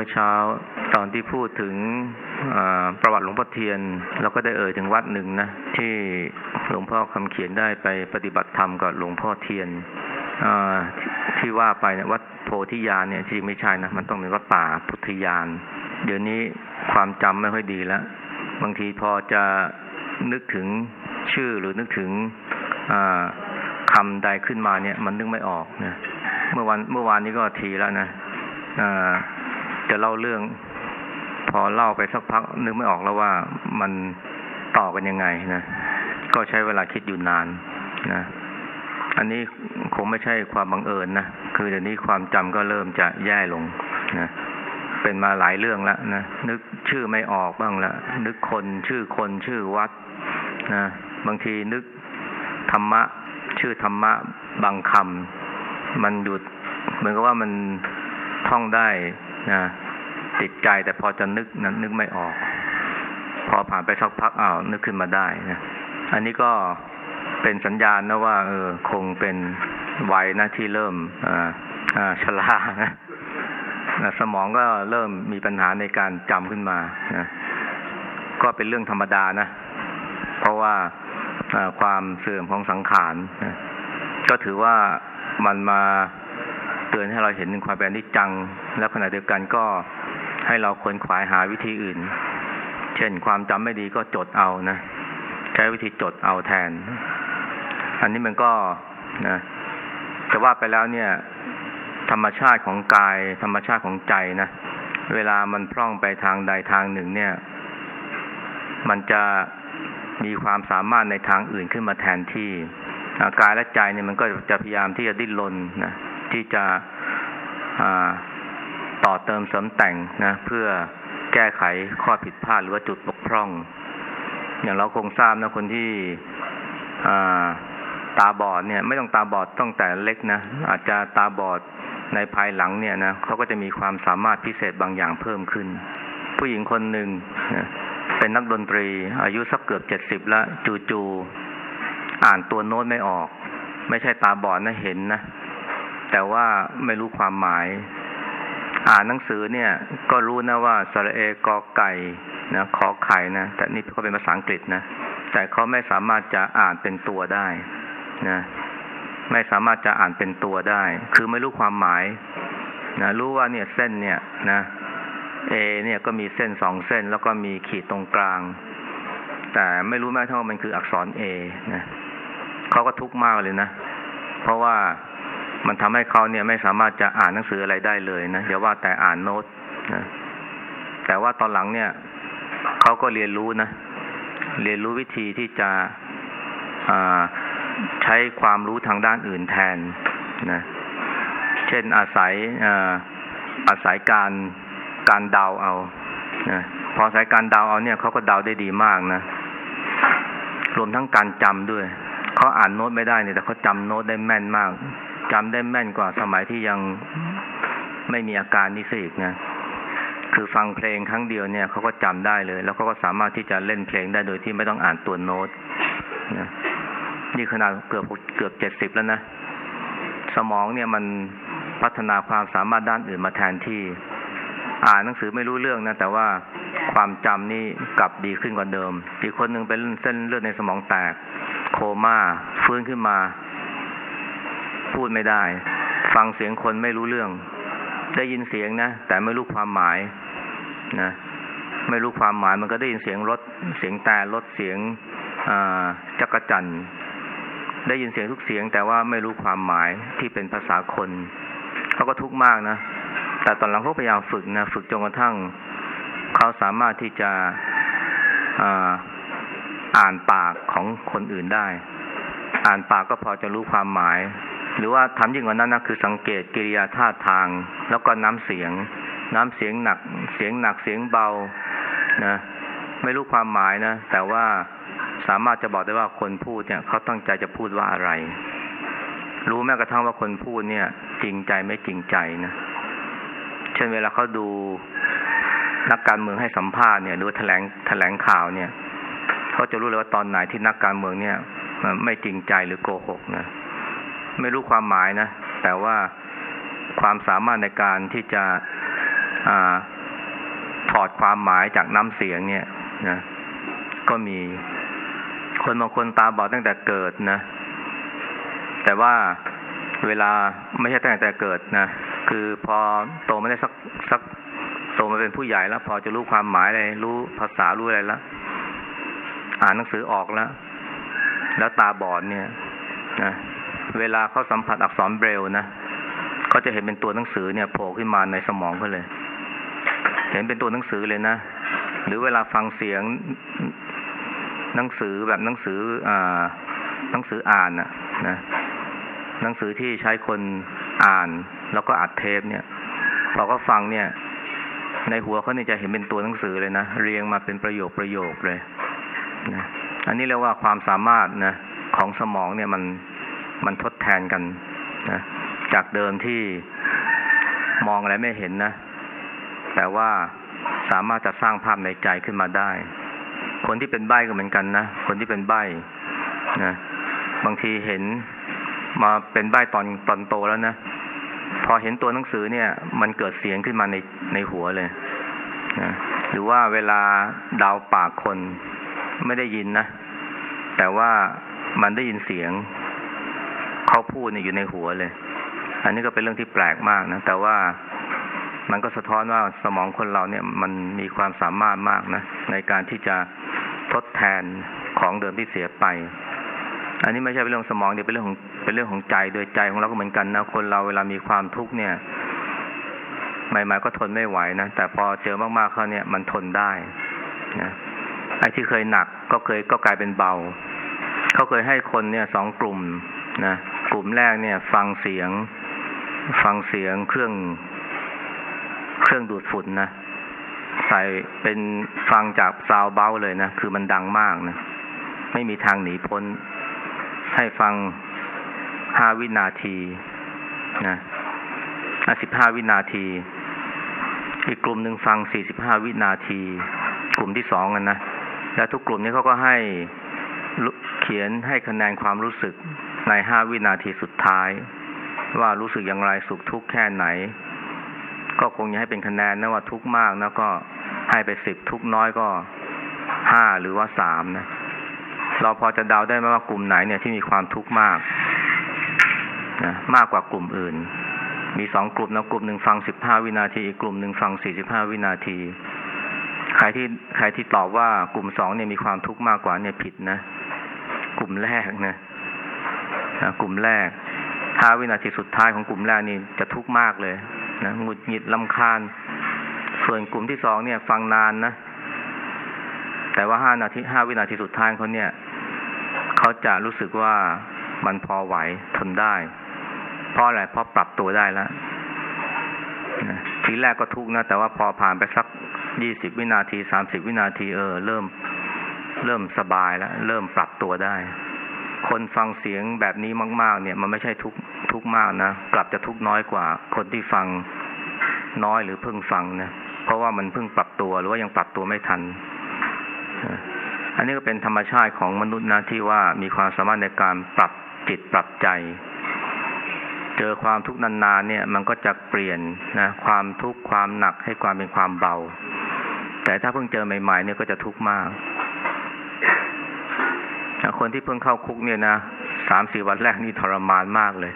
เมื่อเช้า ตอนที่พูดถึงประวัติหลวงพ่อเทียนเราก็ได้เอ่ยถึงวัดหนึ่งนะ ที่หลวงพ่อคำเขียนได้ไปปฏิบัติธรรมกับหลวงพ่อเทียนที่ว่าไปเนี่ยวัดโพธิญาณเนี่ยจริงไม่ใช่นะมันต้องเป็นวัดป่าพุทธญาณเดี๋ยวนี้ความจำไม่ค่อยดีแล้วบางทีพอจะนึกถึงชื่อหรือนึกถึงคำใดขึ้นมาเนี่ย มันนึกไม่ออกนะเมื่อวันเมื่อวานนี้ก็ทีแล้วนะ จะเล่าเรื่อง พอเล่าไปสักพักนึกไม่ออกแล้วว่ามันต่อกันยังไงนะ ก็ใช้เวลาคิดอยู่นานนะ อันนี้คงไม่ใช่ความบังเอิญนะ คือเดี๋ยวนี้ความจำก็เริ่มจะแย่ลงนะ เป็นมาหลายเรื่องแล้วนะ นึกชื่อไม่ออกบ้างละนึกคนชื่อคนชื่อวัดนะ บางทีนึกธรรมะ ชื่อธรรมะบางคำมันหยุดเหมือนกับว่ามันท่องได้ นะติดใจแต่พอจะนึกนั้นนึกไม่ออก พอผ่านไปสักพักอ้าวนึกขึ้นมาได้นะอันนี้ก็เป็นสัญญาณนะว่า เออ คงเป็นวัยนะที่เริ่มอ่าอ่าชรานะสมองก็เริ่มมีปัญหาในการจำขึ้นมานะก็เป็นเรื่องธรรมดานะ เพราะว่าความเสื่อมของสังขารนะก็ถือว่ามันมา เตือนให้เราเห็นถึงความเป็นนิจจัง แล้วขณะเดียวกันก็ให้เราควรขวายหาวิธีอื่น เช่นความจำไม่ดีก็จดเอานะใช้วิธีจดเอาแทน อันนี้มันก็นะจะว่าไปแล้วเนี่ย ธรรมชาติของกาย ธรรมชาติของใจนะเวลามันพร่องไปทางใดทางหนึ่ง เนี่ย มันจะมีความสามารถในทางอื่นขึ้นมาแทนที่กายและใจเนี่ยมันก็จะพยายามที่จะดิ้นรนนะ ที่จะต่อเติมเสริมแต่งนะเพื่อแก้ไขข้อผิดพลาดหรือว่าจุดบกพร่อง อย่างเราคงทราบนะคนที่ตาบอดเนี่ย ไม่ต้องตาบอดต้องแต่เล็กนะอาจจะตาบอดในภายหลังเนี่ยนะเขาก็จะมีความสามารถพิเศษบางอย่างเพิ่มขึ้น ผู้หญิงคนหนึ่งเป็นนักดนตรี อายุสักเกือบเจ็ดสิบแล้วจู่ๆอ่านตัวโน้ตไม่ออก ไม่ใช่ตาบอดนะเห็นนะ แต่ว่าไม่รู้ความหมาย อ่านหนังสือเนี่ย ก็รู้นะว่าสระเอกอไก่นะขอไข่นะแต่นี่ก็เป็นภาษาอังกฤษนะแต่เขาไม่สามารถจะอ่านเป็นตัวได้นะไม่สามารถจะอ่านเป็นตัวได้ คือไม่รู้ความหมายนะรู้ว่าเนี่ยเส้นเนี่ยนะเอเนี่ยก็มีเส้นสองเส้น แล้วก็มีขีดตรงกลาง แต่ไม่รู้แม้ทั้งว่ามันคืออักษรเอนะเขาก็ทุกข์มากเลยนะ เพราะว่า มันทำให้เขาเนี่ยไม่สามารถจะอ่านหนังสืออะไรได้เลยนะเดี๋ยวว่าแต่อ่านโน้ตนะแต่ว่าตอนหลังเนี่ยเขาก็เรียนรู้นะ เรียนรู้วิธีที่จะใช้ความรู้ทางด้านอื่นแทนนะ เช่นอาศัยอาศัยการการเดาเอานะพออาศัยการเดาเอาเนี่ยเขาก็เดาได้ดีมากนะรวมทั้งการจำด้วยเขาอ่านโน้ตไม่ได้เนี่ยแต่เขาจำโน้ตได้แม่นมาก จำได้แม่นกว่าสมัยที่ยังไม่มีอาการนี้สิอีกนะ คือฟังเพลงครั้งเดียวเนี่ยเขาก็จำได้เลย แล้วเขาก็สามารถที่จะเล่นเพลงได้โดยที่ไม่ต้องอ่านตัวโน้ตนะนี่ขนาดเกือบเกือบเจ็ดสิบแล้วนะ สมองเนี่ยมันพัฒนาความสามารถด้านอื่นมาแทนที่ อ่านหนังสือไม่รู้เรื่องนะ แต่ว่าความจำนี่กลับดีขึ้นกว่าเดิม อีกคนหนึ่งเป็นเส้นเลือดในสมองแตก โคม่าฟื้นขึ้นมา พูดไม่ได้ ฟังเสียงคนไม่รู้เรื่อง ได้ยินเสียงนะ แต่ไม่รู้ความหมายนะ ไม่รู้ความหมายมันก็ได้ยินเสียงรถ เสียงแต่รถเสียงจักรจันได้ยินเสียงทุกเสียง แต่ว่าไม่รู้ความหมายที่เป็นภาษาคนเขาก็ทุกข์มากนะแต่ตอนหลังเขาพยายามฝึกนะฝึกจนกระทั่งเขาสามารถที่จะอาอ่านปากของคนอื่นได้ อ่านปากก็พอจะรู้ความหมาย หรือว่าทำยิ่งกว่านั้นนะคือสังเกตกิริยาท่าทาง แล้วก็น้ำเสียง น้ำเสียงหนัก เสียงหนักเสียงเบานะไม่รู้ความหมายนะ แต่ว่าสามารถจะบอกได้ว่าคนพูดเนี่ยเขาตั้งใจจะพูดว่าอะไร รู้แม้กระทั่งว่าคนพูดเนี่ย จริงใจไม่จริงใจนะเช่นเวลาเขาดูนักการเมืองให้สัมภาษณ์เนี่ยหรือแถลงแถลงข่าวเนี่ยเขาจะรู้เลยว่าตอนไหนที่นักการเมืองเนี่ยไม่จริงใจหรือโกหกนะ ไม่รู้ความหมายนะ แต่ว่าความสามารถในการที่จะอถอดความหมายจากน้ำเสียงเนี่ยนะก็มีคนบางคนตาบอดตั้งแต่เกิดนะ แต่ว่าเวลาไม่ใช่ตั้งแต่เกิดนะ คือพอโตมาได้สักสักโตมาเป็นผู้ใหญ่แล้ว พอจะรู้ความหมายอะไรรู้ภาษารู้อะไรแล้วอ่านหนังสือออกแล้ว แล้วตาบอดเนี่ยนะ เวลาเขาสัมผัสอักษรเบรลนะเขาจะเห็นเป็นตัวหนังสือเนี่ยโผล่ขึ้นมาในสมองเขาเลย เห็นเป็นตัวหนังสือเลยนะ หรือเวลาฟังเสียงหนังสือแบบหนังสืออ่าหนังสืออ่านนะนะหนังสือที่ใช้คนอ่าน แล้วก็อัดเทปเนี่ยพอเขาฟังเนี่ย ในหัวเขาเนี่ยจะเห็นเป็นตัวหนังสือเลยนะเรียงมาเป็นประโยคประโยคเลยนะอันนี้เรียกว่าความสามารถนะของสมองเนี่ยมัน มันทดแทนกันนะจากเดิมที่มองอะไรไม่เห็นนะ แต่ว่าสามารถจะสร้างภาพในใจขึ้นมาได้ คนที่เป็นใบ้ก็เหมือนกันนะ คนที่เป็นใบ้นะบางทีเห็นมาเป็นใบ้ตอนตอนโตแล้วนะ พอเห็นตัวหนังสือเนี่ย มันเกิดเสียงขึ้นมาในในหัวเลยนะหรือว่าเวลาเดาปากคนไม่ได้ยินนะ แต่ว่ามันได้ยินเสียง เขาพูดเนี่ยอยู่ในหัวเลย อันนี้ก็เป็นเรื่องที่แปลกมากนะ แต่ว่ามันก็สะท้อนว่าสมองคนเราเนี่ยมันมีความสามารถมากนะ ในการที่จะทดแทนของเดิมที่เสียไป อันนี้ไม่ใช่เป็นเรื่องสมองเดียวเป็นเรื่องของเป็นเรื่องของใจโดยใจของเราก็เหมือนกันนะคนเราเวลามีความทุกข์เนี่ยใหม่ๆก็ทนไม่ไหวนะแต่พอเจอมากๆเขาเนี่ยมันทนได้นะไอ้ที่เคยหนักก็เคยก็กลายเป็นเบา เขาเคยให้คนเนี่ยสองกลุ่มนะ กลุ่มแรกเนี่ย ฟังเสียง ฟังเสียงเครื่อง เครื่องดูดฝุ่นนะ ใส่เป็นฟังจากซาวเบาเลยนะ คือมันดังมากนะ ไม่มีทางหนีพ้น ให้ฟังห้าวินาทีนะสิบห้าวินาที อีกกลุ่มหนึ่งฟังสี่สิบห้าวินาที กลุ่มที่สองกันนะ แล้วทุกกลุ่มนี้เขาก็ให้เขียนให้คะแนนความรู้สึก ในห้าวินาทีสุดท้าย ว่ารู้สึกอย่างไรสุขทุกข์แค่ไหน ก็คงจะให้เป็นคะแนนนะว่าทุกข์มากนะก็ให้ไปสิบทุกข์น้อยก็ห้าหรือว่าสามนะ เราพอจะเดาได้ไหมว่ากลุ่มไหนเนี่ยที่มีความทุกข์มากนะมากกว่ากลุ่มอื่น มีสองกลุ่มนะกลุ่มหนึ่งฟังสิบห้าวินาที อีกกลุ่มหนึ่งฟังสี่สิบห้าวินาที ใครที่ใครที่ตอบว่ากลุ่มสองเนี่ยมีความทุกข์มากกว่าเนี่ยผิดนะ กลุ่มแรกนะนะ กลุ่มแรกห้าวินาทีสุดท้ายของกลุ่มแรกนี่จะทุกข์มากเลยนะหงุดหงิดลำคาญ ส่วนกลุ่มที่สองเนี่ย ฟังนานนะ แต่ว่าห้านาทีห้าวินาทีสุดท้ายเขาเนี่ย เขาจะรู้สึกว่ามันพอไหวทนได้ เพราะอะไรเพราะปรับตัวได้แล้วทีแรกก็ทุกข์นะ แต่ว่าพอผ่านไปสักยี่สิบวินาทีสามสิบวินาทีเออ เริ่ม เริ่มสบายแล้ว เริ่มปรับตัวได้ คนฟังเสียงแบบนี้มาก ๆ เนี่ย มันไม่ใช่ทุกทุกมากนะกลับจะทุกน้อยกว่า คนที่ฟังน้อยหรือเพิ่งฟังนะเพราะว่ามันเพิ่งปรับตัวหรือว่ายังปรับตัวไม่ทัน อันนี้ก็เป็นธรรมชาติของมนุษย์นะที่ว่ามีความสามารถในการปรับจิตปรับใจ เจอความทุกข์นานๆเนี่ย มันก็จะเปลี่ยนนะความทุกข์ความหนักให้ความเป็นความเบา แต่ถ้าเพิ่งเจอใหม่ๆเนี่ยก็จะทุกข์มาก คนที่เพิ่งเข้าคุกเนี่ยนะสามสี่วันแรกนี่ทรมานมากเลย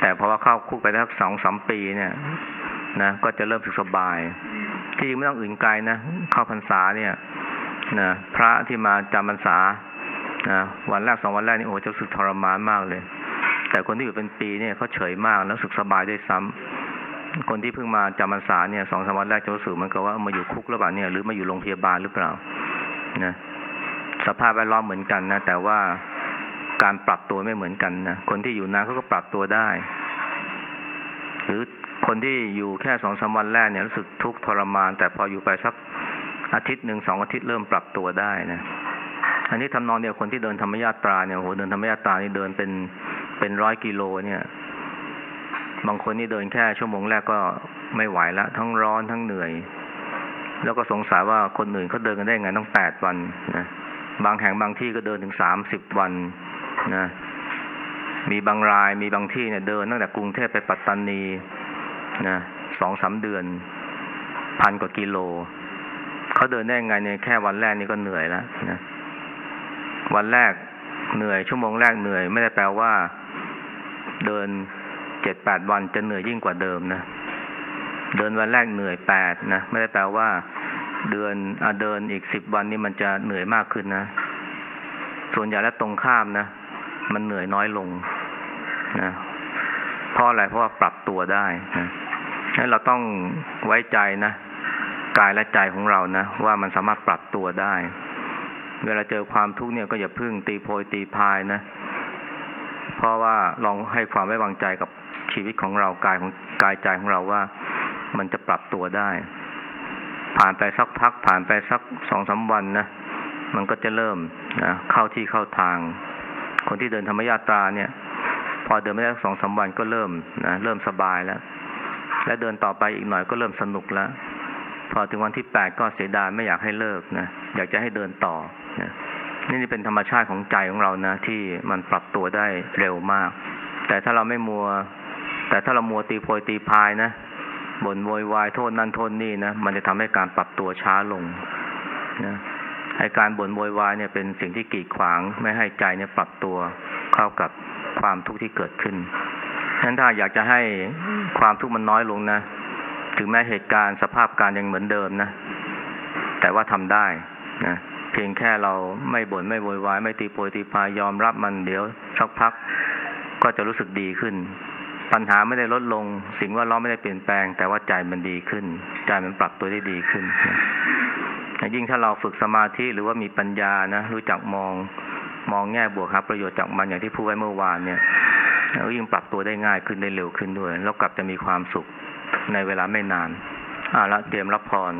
แต่พอว่าเข้าคุกไปสักสองสามปีเนี่ยนะก็จะเริ่มสึกสบาย ที่จริงไม่ต้องอื่นไกลนะเข้าพรรษาเนี่ยนะพระที่มาจำพรรษานะวันแรกสองวันแรกนี่โอ้จะสึกทรมานมากเลย แต่คนที่อยู่เป็นปีเนี่ยเขาเฉยมากแล้วสึกสบายด้วยซ้ำคนที่เพิ่งมาจำพรรษาเนี่ยสองสามวันแรกจะรู้สึกเหมือนกับว่ามาอยู่คุกหรือเปล่าเนี่ย หรือมาอยู่โรงพยาบาลหรือเปล่านะ สภาพแวดล้อมเหมือนกันนะ แต่ว่าการปรับตัวไม่เหมือนกันนะ คนที่อยู่นานเขาก็ปรับตัวได้ หรือคนที่อยู่แค่สองสามวันแรกเนี่ยรู้สึกทุกข์ทรมาน แต่พออยู่ไปสักอาทิตย์หนึ่งสองอาทิตย์เริ่มปรับตัวได้นะ อันนี้ทำนองเดียวคนที่เดินธรรมยาตราเนี่ยโหเดินธรรมยาตรานี่เดินเป็นเป็นร้อยกิโลเนี่ย บางคนนี่เดินแค่ชั่วโมงแรกก็ไม่ไหวแล้วทั้งร้อนทั้งเหนื่อย แล้วก็สงสัยว่าคนอื่นเขาเดินกันได้ไงต้องแปดวันนะ บางแห่งบางที่ก็เดินถึงสามสิบวันนะ มีบางรายมีบางที่เนี่ยเดินตั้งแต่กรุงเทพไปปัตตานีนะสองสาเดือน พันกว่ากิโล เขาเดินได้ยังไงเนี่ยแค่วันแรกนี่ก็เหนื่อยแล้วนะ วันแรกเหนื่อยชั่วโมงแรกเหนื่อย ไม่ได้แปลว่า เดินเจ็ดแปดวันจะเหนื่อยยิ่งกว่าเดิมนะ เดินวันแรกเหนื่อยแปดนะ ไม่ได้แปลว่า เดือนอะเดินอีกสิบวันนี่มันจะเหนื่อยมากขึ้นนะ ส่วนใหญ่แล้วตรงข้ามนะ มันเหนื่อยน้อยลงนะเพราะอะไรเพราะว่าปรับตัวได้นะให้เราต้องไว้ใจนะกายและใจของเรานะ ว่ามันสามารถปรับตัวได้ เวลาเจอความทุกข์เนี่ยก็อย่าพึ่งตีโพยตีพายนะ เพราะว่าลองให้ความไว้วางใจกับชีวิตของเรากายของกายใจของเราว่ามันจะปรับตัวได้ ผ่านไปสักพัก ผ่านไปสักสองสาวันนะมันก็จะเริ่มนะเข้าที่เข้าทาง คนที่เดินธรรมยาตราเนี่ย พอเดินไม่ได้สักสองสาวันก็เริ่มนะเริ่มสบายแล้ว และเดินต่อไปอีกหน่อยก็เริ่มสนุกแล้ว พอถึงวันที่แปดก็เสียดายไม่อยากให้เลิกนะอยากจะให้เดินต่อนะนี่นี่เป็นธรรมชาติของใจของเรานะ ที่มันปรับตัวได้เร็วมาก แต่ถ้าเราไม่มัว แต่ถ้าเรามัวตีโพยตีพายนะ บ่นโวยวายโทษนั่นโทษนี่นะมันจะทำให้การปรับตัวช้าลงนะให้การบ่นโวยวายเนี่ยเป็นสิ่งที่กีดขวาง ไม่ให้ใจเนี่ยปรับตัวเข้ากับความทุกข์ที่เกิดขึ้นฉะนั้นถ้าอยากจะให้ความทุกข์มันน้อยลงนะ ถึงแม้เหตุการณ์สภาพการยังเหมือนเดิมนะ แต่ว่าทำได้นะเพียงแค่เราไม่บ่นไม่โวยวาย ไม่ตีโพยตีพายยอมรับมันเดี๋ยวสักพักก็จะรู้สึกดีขึ้น ปัญหาไม่ได้ลดลง สิ่งว่าเราไม่ได้เปลี่ยนแปลง แต่ว่าใจมันดีขึ้น ใจมันปรับตัวได้ดีขึ้นนะยิ่งถ้าเราฝึกสมาธิหรือว่ามีปัญญานะรู้จักมองมองแง่บวกครับประโยชน์จากมันอย่างที่พูดไว้เมื่อวานเนี่ยแล้วยิ่งปรับตัวได้ง่ายขึ้นได้เร็วขึ้นด้วย แล้วกลับจะมีความสุขในเวลาไม่นานอ่าละเตรียมรับพร